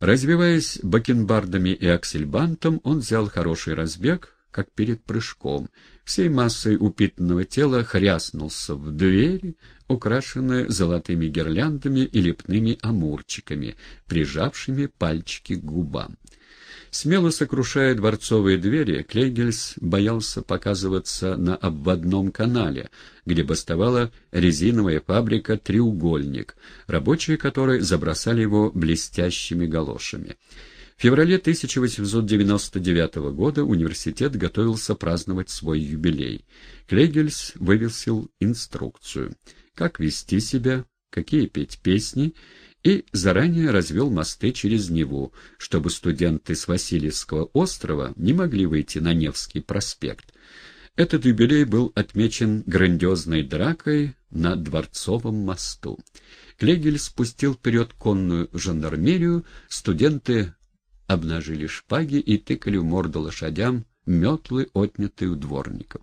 Развиваясь бакенбардами и аксельбантом, он взял хороший разбег, как перед прыжком. Всей массой упитанного тела хряснулся в двери, украшенные золотыми гирляндами и лепными амурчиками, прижавшими пальчики к губам. Смело сокрушая дворцовые двери, Клейгельс боялся показываться на обводном канале, где бастовала резиновая фабрика «Треугольник», рабочие которой забросали его блестящими галошами. В феврале 1899 года университет готовился праздновать свой юбилей. Клейгельс вывесил инструкцию, как вести себя, какие петь песни и заранее развел мосты через Неву, чтобы студенты с Васильевского острова не могли выйти на Невский проспект. Этот юбилей был отмечен грандиозной дракой на Дворцовом мосту. Клегель спустил вперед конную жандармерию, студенты обнажили шпаги и тыкали в морду лошадям метлы, отнятые у дворников.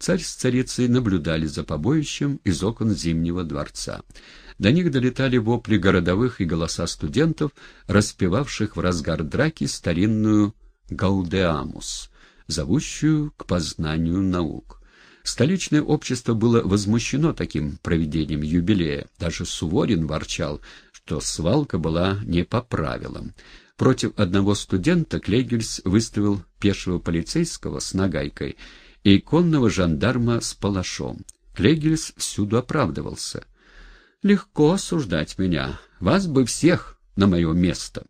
Царь с царицей наблюдали за побоищем из окон Зимнего дворца. До них долетали вопли городовых и голоса студентов, распевавших в разгар драки старинную «Гаудеамус», зовущую к познанию наук. Столичное общество было возмущено таким проведением юбилея. Даже Суворин ворчал, что свалка была не по правилам. Против одного студента Клейгельс выставил пешего полицейского с нагайкой и конного жандарма с палашом. Клейгельс всюду оправдывался. «Легко осуждать меня. Вас бы всех на мое место.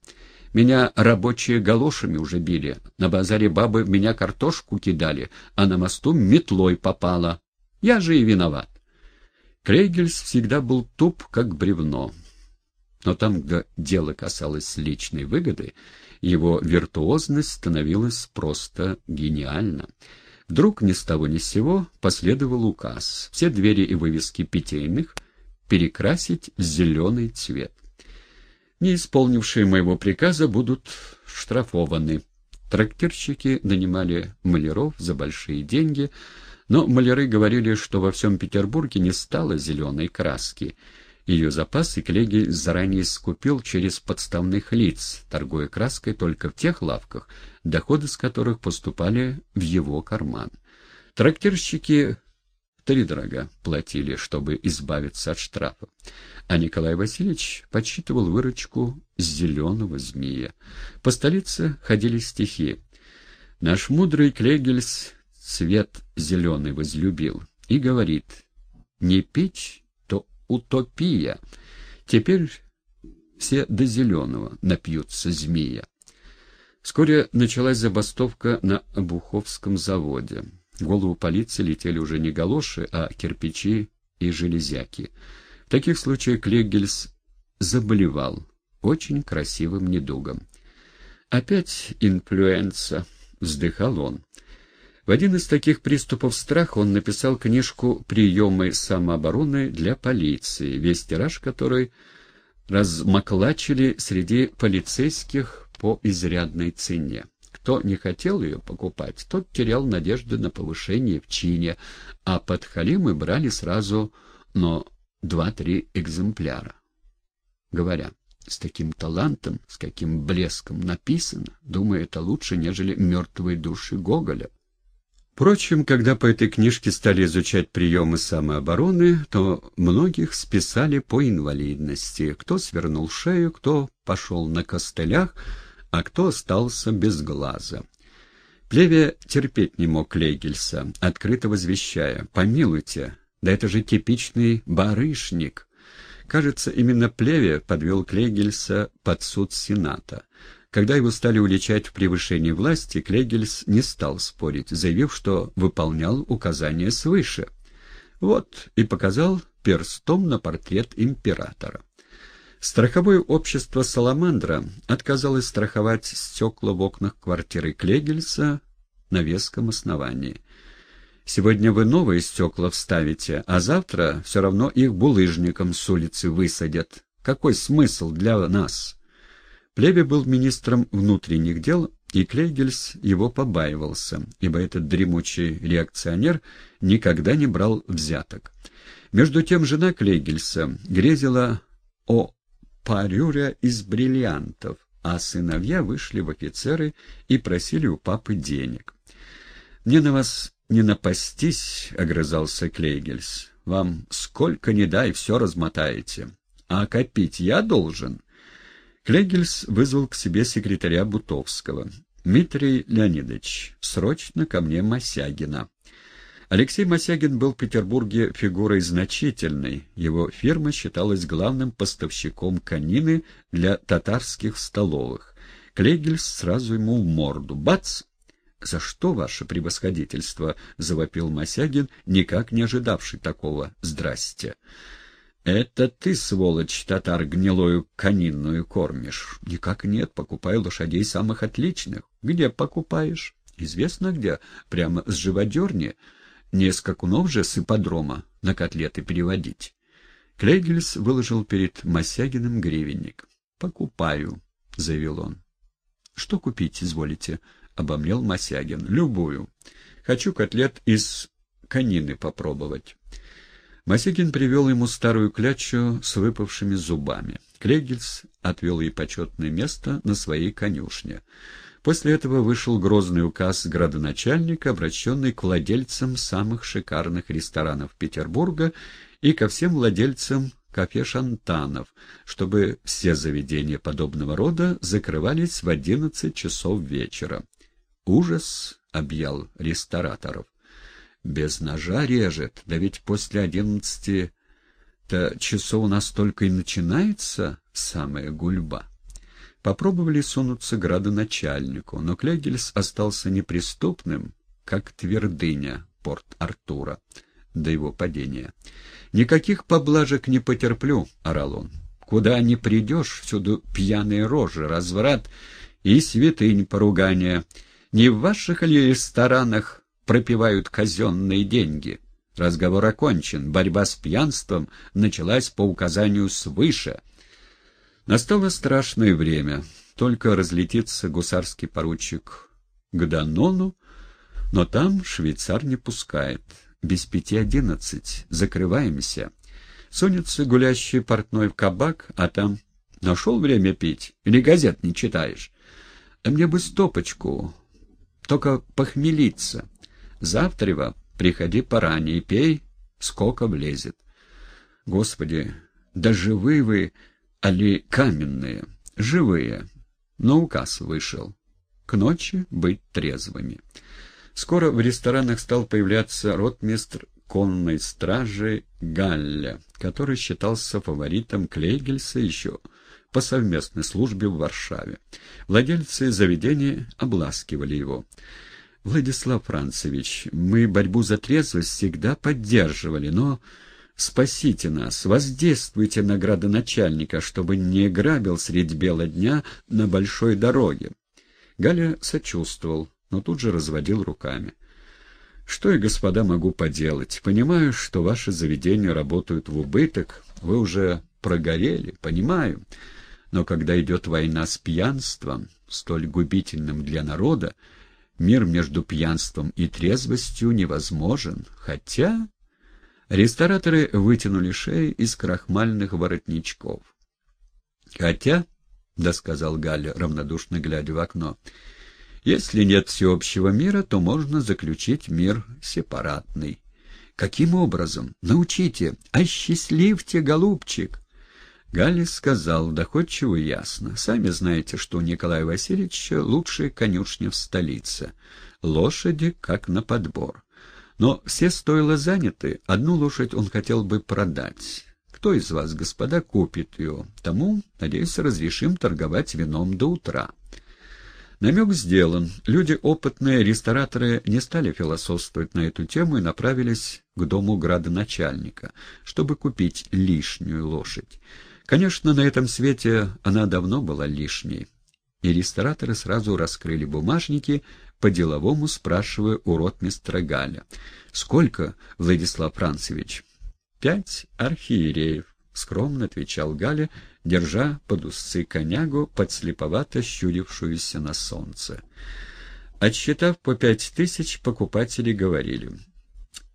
Меня рабочие галошами уже били. На базаре бабы в меня картошку кидали, а на мосту метлой попала. Я же и виноват». Клейгельс всегда был туп, как бревно. Но там, где дело касалось личной выгоды, его виртуозность становилась просто гениальна. Вдруг ни с того ни с сего последовал указ. Все двери и вывески питейных перекрасить в зеленый цвет. Не исполнившие моего приказа будут штрафованы. Трактирщики нанимали маляров за большие деньги, но маляры говорили, что во всем Петербурге не стало зеленой краски — ее запасы Клеги заранее скупил через подставных лиц, торгуя краской только в тех лавках, доходы с которых поступали в его карман. Трактирщики втридорога платили, чтобы избавиться от штрафа, а Николай Васильевич подсчитывал выручку с зеленого змея. По столице ходили стихи. «Наш мудрый Клегельс цвет зеленый возлюбил» и говорит «Не пить утопия. Теперь все до зеленого напьются змея. Вскоре началась забастовка на Буховском заводе. В голову полиции летели уже не галоши, а кирпичи и железяки. В таких случаях Клегельс заболевал очень красивым недугом. «Опять инфлюенса», — вздыхал он. В один из таких приступов страха он написал книжку «Приемы самообороны для полиции», весь тираж которой размаклачили среди полицейских по изрядной цене. Кто не хотел ее покупать, тот терял надежды на повышение в чине, а подхалимы брали сразу, но два-три экземпляра. Говоря, с таким талантом, с каким блеском написано, думаю, это лучше, нежели «Мертвые души» Гоголя. Впрочем, когда по этой книжке стали изучать приемы самообороны, то многих списали по инвалидности. Кто свернул шею, кто пошел на костылях, а кто остался без глаза. Плеве терпеть не мог Лейгельса, открыто возвещая «Помилуйте, да это же типичный барышник». Кажется, именно Плеве подвел Клейгельса под суд Сената. Когда его стали уличать в превышении власти, Клегельс не стал спорить, заявив, что выполнял указания свыше. Вот и показал перстом на портрет императора. Страховое общество «Саламандра» отказалось страховать стекла в окнах квартиры Клегельса на веском основании. Сегодня вы новые стекла вставите, а завтра все равно их булыжником с улицы высадят. Какой смысл для нас?» Плеве был министром внутренних дел, и Клейгельс его побаивался, ибо этот дремучий реакционер никогда не брал взяток. Между тем жена Клейгельса грезила о парюре из бриллиантов, а сыновья вышли в офицеры и просили у папы денег. «Мне на вас не напастись», — огрызался Клейгельс. «Вам сколько ни дай, все размотаете. А копить я должен». Клейгельс вызвал к себе секретаря Бутовского. «Дмитрий Леонидович, срочно ко мне Мосягина». Алексей Мосягин был в Петербурге фигурой значительной. Его фирма считалась главным поставщиком конины для татарских столовых. Клейгельс сразу ему в морду. Бац! «За что ваше превосходительство?» — завопил Мосягин, никак не ожидавший такого «здрасте». «Это ты, сволочь, татар, гнилою конинную кормишь?» «Никак нет, покупаю лошадей самых отличных». «Где покупаешь?» «Известно где, прямо с живодерни». Не скакунов же с ипподрома на котлеты переводить. Клейгельс выложил перед Мосягиным гривенник. «Покупаю», — заявил он. «Что купить, изволите?» — обомлел Мосягин. «Любую. Хочу котлет из конины попробовать». Мосягин привел ему старую клячу с выпавшими зубами. Клейгельс отвел ей почетное место на своей конюшне. После этого вышел грозный указ градоначальника, обращенный к владельцам самых шикарных ресторанов Петербурга и ко всем владельцам кафе «Шантанов», чтобы все заведения подобного рода закрывались в одиннадцать часов вечера. Ужас объял рестораторов. Без ножа режет, да ведь после одиннадцати-то часов у нас только и начинается самая гульба. Попробовали сунуться градоначальнику, но Клегельс остался неприступным, как твердыня Порт-Артура до его падения. «Никаких поблажек не потерплю», — орал он. «Куда ни придешь, всюду пьяные рожи, разврат и святынь поругания. Не в ваших ли ресторанах пропивают казенные деньги?» Разговор окончен. Борьба с пьянством началась по указанию свыше. Настало страшное время. Только разлетится гусарский поручик к Данону, но там швейцар не пускает. Без пяти одиннадцать. Закрываемся. Сунется гулящий портной в кабак, а там... Нашел время пить? Или газет не читаешь? А мне бы стопочку. Только похмелиться. Завтра приходи поранее, пей, сколько влезет. Господи, да живы вы али каменные, живые, но указ вышел. К ночи быть трезвыми. Скоро в ресторанах стал появляться ротмистр конной стражи Галля, который считался фаворитом Клейгельса еще по совместной службе в Варшаве. Владельцы заведения обласкивали его. «Владислав Францевич, мы борьбу за трезвость всегда поддерживали, но Спасите нас, воздействуйте на градоначальника, чтобы не грабил средь бела дня на большой дороге. Галя сочувствовал, но тут же разводил руками. Что и господа могу поделать. Понимаю, что ваши заведения работают в убыток, вы уже прогорели, понимаю. Но когда идет война с пьянством, столь губительным для народа, мир между пьянством и трезвостью невозможен, хотя... Рестораторы вытянули шеи из крахмальных воротничков. «Хотя», — досказал Галя, равнодушно глядя в окно, — «если нет всеобщего мира, то можно заключить мир сепаратный». «Каким образом? Научите! Осчастливьте, голубчик!» Галя сказал доходчиво и ясно. «Сами знаете, что у Николая Васильевича лучшая конюшня в столице. Лошади как на подбор. Но все стойла заняты, одну лошадь он хотел бы продать. Кто из вас, господа, купит ее? Тому, надеюсь, разрешим торговать вином до утра. Намек сделан. Люди опытные, рестораторы, не стали философствовать на эту тему и направились к дому градоначальника, чтобы купить лишнюю лошадь. Конечно, на этом свете она давно была лишней. И рестораторы сразу раскрыли бумажники, по-деловому спрашивая у ротмистра Галя. «Сколько, Владислав Францевич?» «Пять архиереев», — скромно отвечал Галя, держа под усы конягу, подслеповато щурившуюся на солнце. Отсчитав по пять тысяч, покупатели говорили,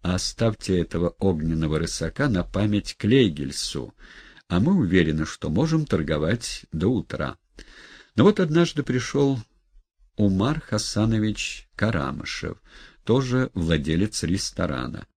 «Оставьте этого огненного рысака на память Клейгельсу, а мы уверены, что можем торговать до утра». Но вот однажды пришел Умар Хасанович Карамышев, тоже владелец ресторана.